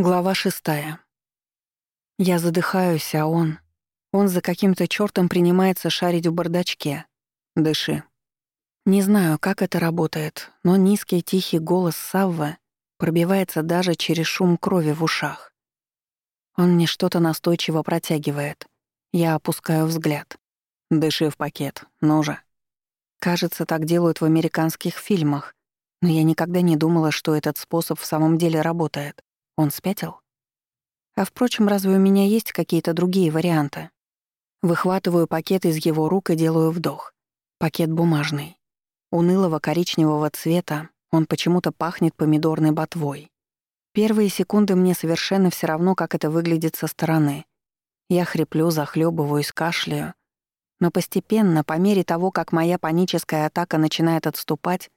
Глава шестая. Я задыхаюсь, а он... Он за каким-то чёртом принимается шарить в бардачке. Дыши. Не знаю, как это работает, но низкий тихий голос Саввы пробивается даже через шум крови в ушах. Он мне что-то настойчиво протягивает. Я опускаю взгляд. Дыши в пакет, ну же. Кажется, так делают в американских фильмах, но я никогда не думала, что этот способ в самом деле работает. Он спятил? А впрочем, разве у меня есть какие-то другие варианты? Выхватываю пакет из его рук и делаю вдох. Пакет бумажный. Унылого коричневого цвета, он почему-то пахнет помидорной ботвой. Первые секунды мне совершенно все равно, как это выглядит со стороны. Я хриплю, захлебываюсь, кашляю. Но постепенно, по мере того, как моя паническая атака начинает отступать,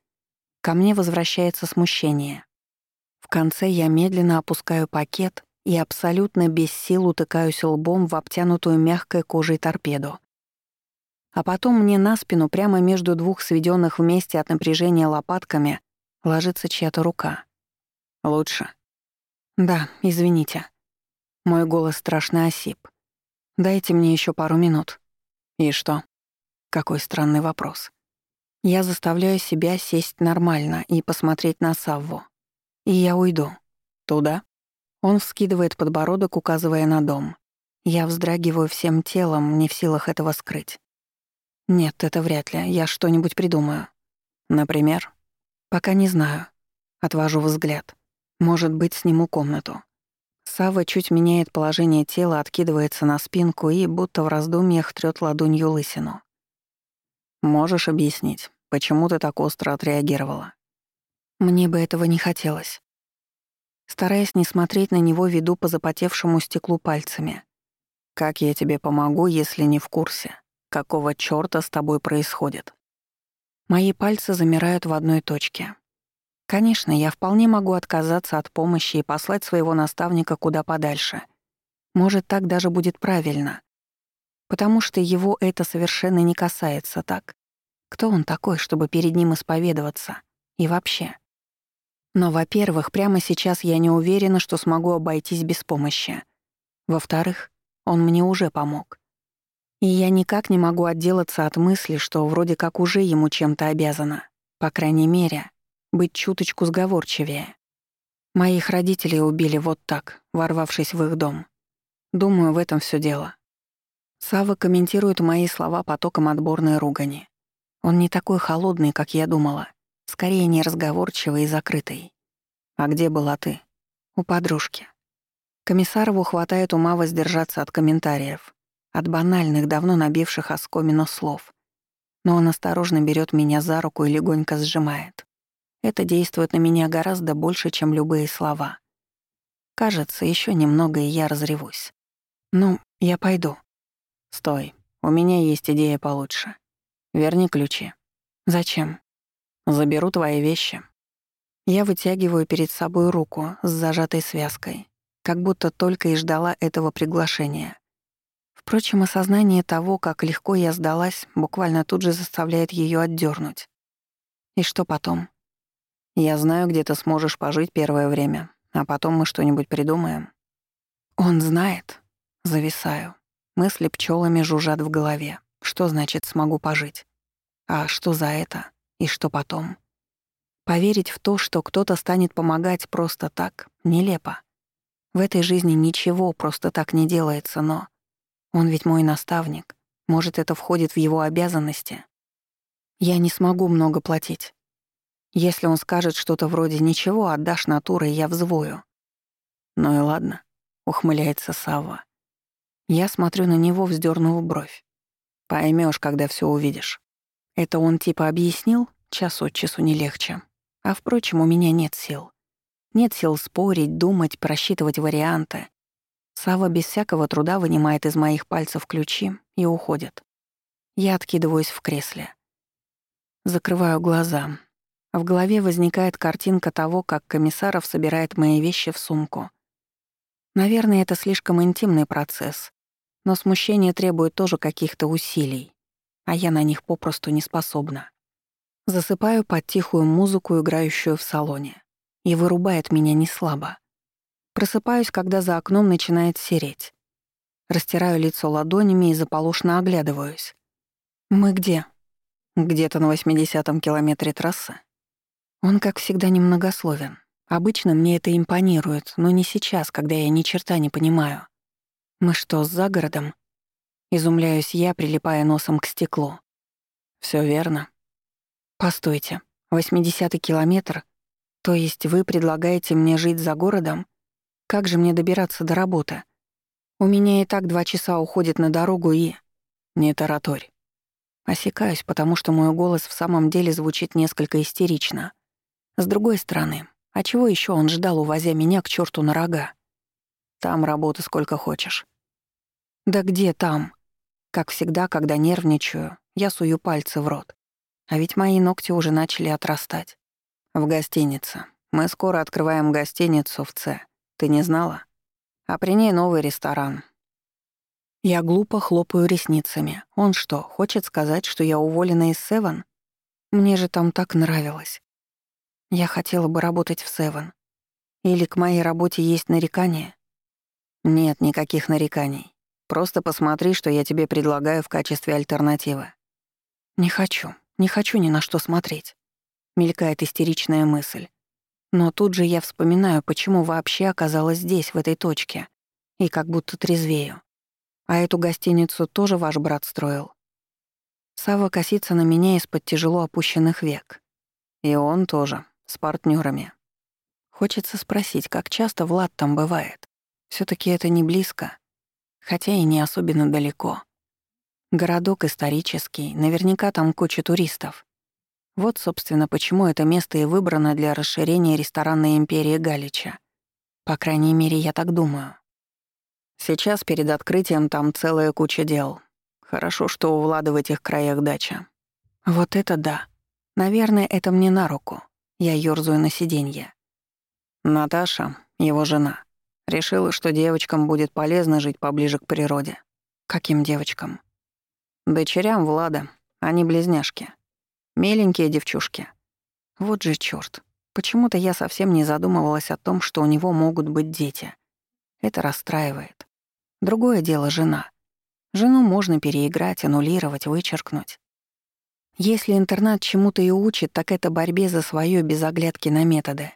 ко мне возвращается смущение. Конце я медленно опускаю пакет и абсолютно без сил утыкаюсь лбом в обтянутую мягкой кожей торпеду. А потом мне на спину, прямо между двух сведенных вместе от напряжения лопатками, ложится чья-то рука. «Лучше?» «Да, извините». Мой голос страшно осип. «Дайте мне еще пару минут». «И что?» Какой странный вопрос. Я заставляю себя сесть нормально и посмотреть на Савву. И я уйду. Туда? Он вскидывает подбородок, указывая на дом. Я вздрагиваю всем телом, не в силах этого скрыть. Нет, это вряд ли. Я что-нибудь придумаю. Например? Пока не знаю. Отвожу взгляд. Может быть, сниму комнату. Сава чуть меняет положение тела, откидывается на спинку и, будто в раздумьях, трёт ладонью лысину. «Можешь объяснить, почему ты так остро отреагировала?» Мне бы этого не хотелось. Стараясь не смотреть на него, веду по запотевшему стеклу пальцами. «Как я тебе помогу, если не в курсе? Какого чёрта с тобой происходит?» Мои пальцы замирают в одной точке. Конечно, я вполне могу отказаться от помощи и послать своего наставника куда подальше. Может, так даже будет правильно. Потому что его это совершенно не касается, так? Кто он такой, чтобы перед ним исповедоваться? И вообще... Но, во-первых, прямо сейчас я не уверена, что смогу обойтись без помощи. Во-вторых, он мне уже помог. И я никак не могу отделаться от мысли, что вроде как уже ему чем-то обязана. По крайней мере, быть чуточку сговорчивее. Моих родителей убили вот так, ворвавшись в их дом. Думаю, в этом все дело. Сава комментирует мои слова потоком отборной ругани. Он не такой холодный, как я думала скорее неразговорчивый и закрытый. «А где была ты?» «У подружки». Комиссарову хватает ума воздержаться от комментариев, от банальных, давно набивших оскомину слов. Но он осторожно берет меня за руку и легонько сжимает. Это действует на меня гораздо больше, чем любые слова. Кажется, еще немного, и я разревусь. Ну, я пойду. Стой, у меня есть идея получше. Верни ключи. Зачем? Заберу твои вещи. Я вытягиваю перед собой руку с зажатой связкой, как будто только и ждала этого приглашения. Впрочем, осознание того, как легко я сдалась, буквально тут же заставляет ее отдернуть. И что потом? Я знаю, где ты сможешь пожить первое время, а потом мы что-нибудь придумаем. Он знает. Зависаю. Мысли пчелами жужжат в голове. Что значит «смогу пожить»? А что за это? И что потом? Поверить в то, что кто-то станет помогать просто так, нелепо. В этой жизни ничего просто так не делается, но... Он ведь мой наставник. Может, это входит в его обязанности. Я не смогу много платить. Если он скажет что-то вроде «ничего, отдашь натурой, я взвою». «Ну и ладно», — ухмыляется Савва. Я смотрю на него, вздернув бровь. Поймешь, когда все увидишь. Это он типа объяснил? Час от часу не легче. А впрочем, у меня нет сил. Нет сил спорить, думать, просчитывать варианты. Сава без всякого труда вынимает из моих пальцев ключи и уходит. Я откидываюсь в кресле. Закрываю глаза. В голове возникает картинка того, как Комиссаров собирает мои вещи в сумку. Наверное, это слишком интимный процесс, но смущение требует тоже каких-то усилий, а я на них попросту не способна. Засыпаю под тихую музыку, играющую в салоне. И вырубает меня не слабо. Просыпаюсь, когда за окном начинает сереть. Растираю лицо ладонями и заполошно оглядываюсь. «Мы где?» «Где-то на восьмидесятом километре трассы». Он, как всегда, немногословен. Обычно мне это импонирует, но не сейчас, когда я ни черта не понимаю. «Мы что, за городом?» Изумляюсь я, прилипая носом к стеклу. Все верно». «Постойте, восьмидесятый километр? То есть вы предлагаете мне жить за городом? Как же мне добираться до работы? У меня и так два часа уходит на дорогу и...» «Не тараторь». Осекаюсь, потому что мой голос в самом деле звучит несколько истерично. С другой стороны, а чего еще он ждал, увозя меня к черту на рога? Там работы сколько хочешь. Да где там? Как всегда, когда нервничаю, я сую пальцы в рот. А ведь мои ногти уже начали отрастать. В гостинице. Мы скоро открываем гостиницу в Ц. Ты не знала? А при ней новый ресторан. Я глупо хлопаю ресницами. Он что, хочет сказать, что я уволена из Севен? Мне же там так нравилось. Я хотела бы работать в Севен. Или к моей работе есть нарекания? Нет никаких нареканий. Просто посмотри, что я тебе предлагаю в качестве альтернативы. Не хочу, не хочу ни на что смотреть. Мелькает истеричная мысль. Но тут же я вспоминаю, почему вообще оказалась здесь, в этой точке. И как будто трезвею. А эту гостиницу тоже ваш брат строил. Сава косится на меня из-под тяжело опущенных век. И он тоже с партнерами. Хочется спросить, как часто Влад там бывает. все таки это не близко, хотя и не особенно далеко. Городок исторический, наверняка там куча туристов. Вот, собственно, почему это место и выбрано для расширения ресторанной империи Галича. По крайней мере, я так думаю. Сейчас перед открытием там целая куча дел. Хорошо, что у Влада в этих краях дача. Вот это да. Наверное, это мне на руку. Я ёрзаю на сиденье. Наташа, его жена, решила, что девочкам будет полезно жить поближе к природе. Каким девочкам? Дочерям Влада, они близняшки. Миленькие девчушки. Вот же чёрт. Почему-то я совсем не задумывалась о том, что у него могут быть дети. Это расстраивает. Другое дело — жена. Жену можно переиграть, аннулировать, вычеркнуть. Если интернат чему-то и учит, так это борьбе за своё без оглядки на методы.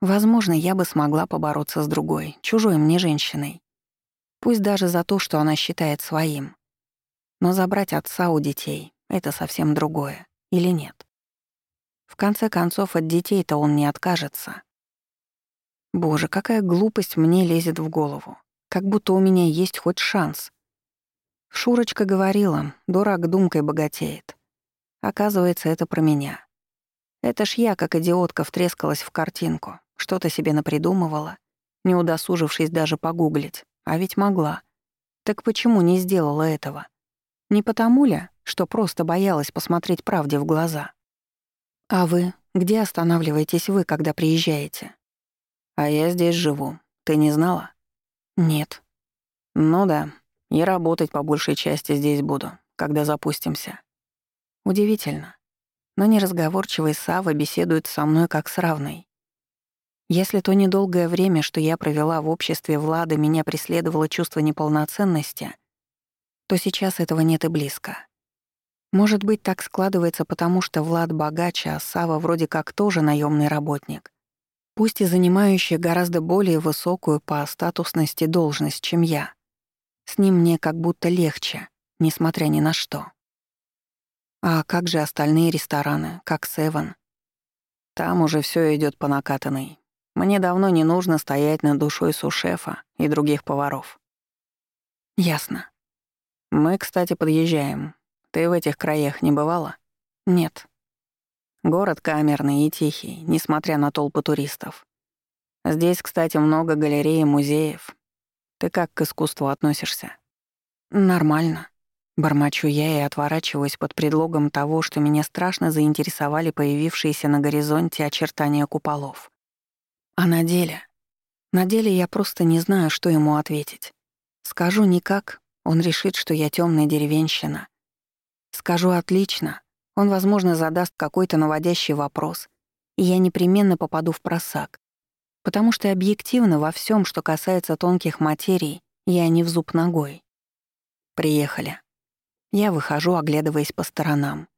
Возможно, я бы смогла побороться с другой, чужой мне женщиной. Пусть даже за то, что она считает своим. Но забрать отца у детей — это совсем другое. Или нет? В конце концов, от детей-то он не откажется. Боже, какая глупость мне лезет в голову. Как будто у меня есть хоть шанс. Шурочка говорила, дурак думкой богатеет. Оказывается, это про меня. Это ж я, как идиотка, втрескалась в картинку, что-то себе напридумывала, не удосужившись даже погуглить, а ведь могла. Так почему не сделала этого? Не потому ли, что просто боялась посмотреть правде в глаза? А вы? Где останавливаетесь вы, когда приезжаете? А я здесь живу. Ты не знала? Нет. Ну да, и работать по большей части здесь буду, когда запустимся. Удивительно. Но неразговорчивый Сава беседует со мной как с равной. Если то недолгое время, что я провела в обществе Влада, меня преследовало чувство неполноценности, то сейчас этого нет и близко. Может быть, так складывается потому, что Влад богаче, а Сава вроде как тоже наемный работник, пусть и занимающий гораздо более высокую по статусности должность, чем я. С ним мне как будто легче, несмотря ни на что. А как же остальные рестораны, как Севен? Там уже все идет по накатанной. Мне давно не нужно стоять над душой сушефа и других поваров. Ясно. Мы, кстати, подъезжаем. Ты в этих краях не бывала? Нет. Город камерный и тихий, несмотря на толпы туристов. Здесь, кстати, много галерей и музеев. Ты как к искусству относишься? Нормально. Бормочу я и отворачиваюсь под предлогом того, что меня страшно заинтересовали появившиеся на горизонте очертания куполов. А на деле? На деле я просто не знаю, что ему ответить. Скажу никак, он решит, что я темная деревенщина. Скажу отлично, он, возможно, задаст какой-то наводящий вопрос, и я непременно попаду в просак. Потому что объективно во всем, что касается тонких материй, я не в зуб ногой. Приехали. Я выхожу, оглядываясь по сторонам.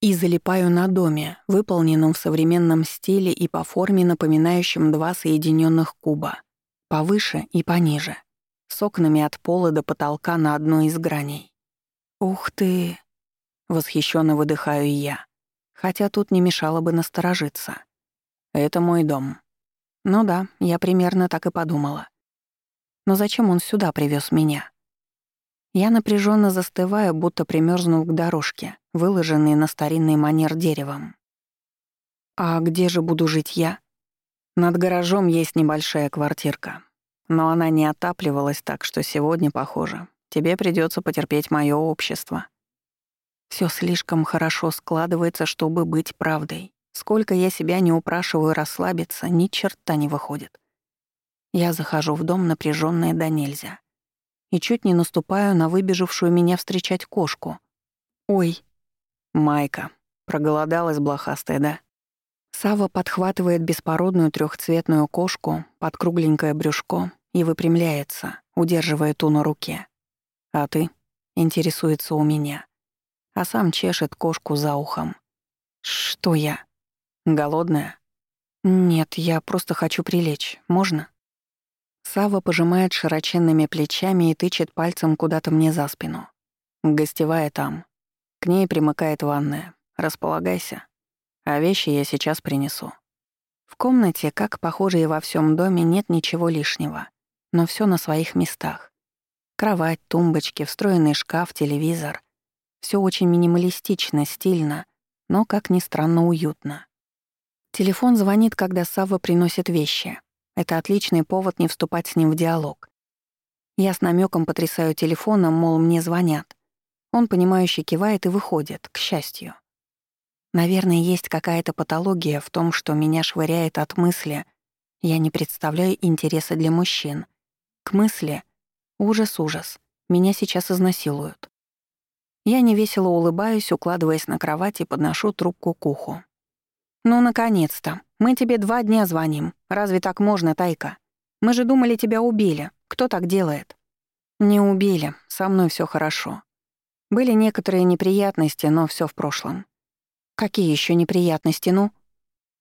И залипаю на доме, выполненном в современном стиле и по форме, напоминающем два соединенных куба. Повыше и пониже. С окнами от пола до потолка на одной из граней. «Ух ты!» — восхищенно выдыхаю я. Хотя тут не мешало бы насторожиться. «Это мой дом». Ну да, я примерно так и подумала. Но зачем он сюда привез меня? Я напряженно застываю, будто примерзнув к дорожке, выложенной на старинный манер деревом. А где же буду жить я? Над гаражом есть небольшая квартирка. Но она не отапливалась так, что сегодня, похоже, тебе придется потерпеть мое общество. Все слишком хорошо складывается, чтобы быть правдой. Сколько я себя не упрашиваю расслабиться, ни черта не выходит. Я захожу в дом, напряжённая до нельзя. И чуть не наступаю на выбежавшую меня встречать кошку. «Ой!» «Майка. Проголодалась блохастая, да?» Сава подхватывает беспородную трехцветную кошку под кругленькое брюшко и выпрямляется, удерживая ту на руке. «А ты?» — интересуется у меня. А сам чешет кошку за ухом. «Что я?» «Голодная?» «Нет, я просто хочу прилечь. Можно?» Сава пожимает широченными плечами и тычет пальцем куда-то мне за спину. Гостевая там. К ней примыкает ванная. Располагайся. А вещи я сейчас принесу. В комнате, как похоже и во всем доме, нет ничего лишнего. Но все на своих местах. Кровать, тумбочки, встроенный шкаф, телевизор. Все очень минималистично, стильно, но, как ни странно, уютно. Телефон звонит, когда Сава приносит вещи. Это отличный повод не вступать с ним в диалог. Я с намеком потрясаю телефоном, мол, мне звонят. Он, понимающе кивает и выходит, к счастью. Наверное, есть какая-то патология в том, что меня швыряет от мысли «я не представляю интереса для мужчин». К мысли «ужас-ужас, меня сейчас изнасилуют». Я невесело улыбаюсь, укладываясь на кровать и подношу трубку к уху. «Ну, наконец-то. Мы тебе два дня звоним. Разве так можно, Тайка? Мы же думали, тебя убили. Кто так делает?» «Не убили. Со мной все хорошо. Были некоторые неприятности, но все в прошлом». «Какие еще неприятности, ну?»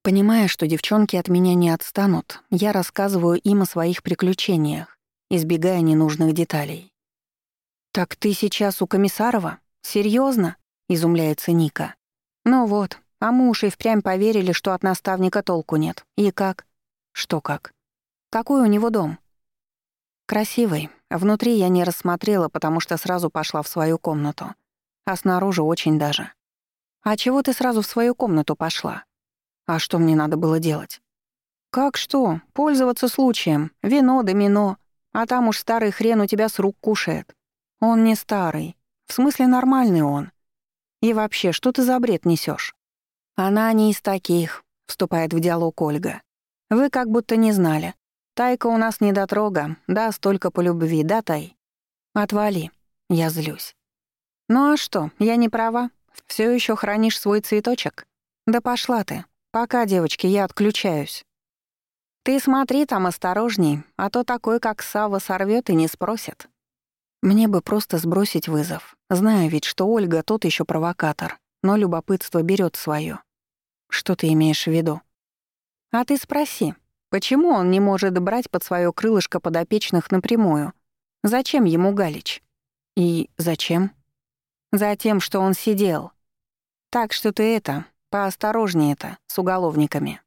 Понимая, что девчонки от меня не отстанут, я рассказываю им о своих приключениях, избегая ненужных деталей. «Так ты сейчас у Комиссарова? Серьезно? изумляется Ника. «Ну вот, а мы и впрямь поверили, что от наставника толку нет. И как? Что как? Какой у него дом? Красивый. Внутри я не рассмотрела, потому что сразу пошла в свою комнату. А снаружи очень даже. А чего ты сразу в свою комнату пошла? А что мне надо было делать? Как что? Пользоваться случаем. Вино да мино. А там уж старый хрен у тебя с рук кушает. Он не старый. В смысле нормальный он. И вообще, что ты за бред несешь? «Она не из таких», — вступает в диалог Ольга. «Вы как будто не знали. Тайка у нас недотрога, да, столько по любви, да, Тай?» «Отвали», — я злюсь. «Ну а что, я не права? Все еще хранишь свой цветочек? Да пошла ты. Пока, девочки, я отключаюсь». «Ты смотри там осторожней, а то такой, как Сава, сорвет и не спросит». Мне бы просто сбросить вызов, зная ведь, что Ольга тот еще провокатор, но любопытство берет свое. Что ты имеешь в виду? А ты спроси, почему он не может брать под свое крылышко подопечных напрямую? Зачем ему Галич? И зачем? Затем, что он сидел. Так что ты это, поосторожнее это, с уголовниками.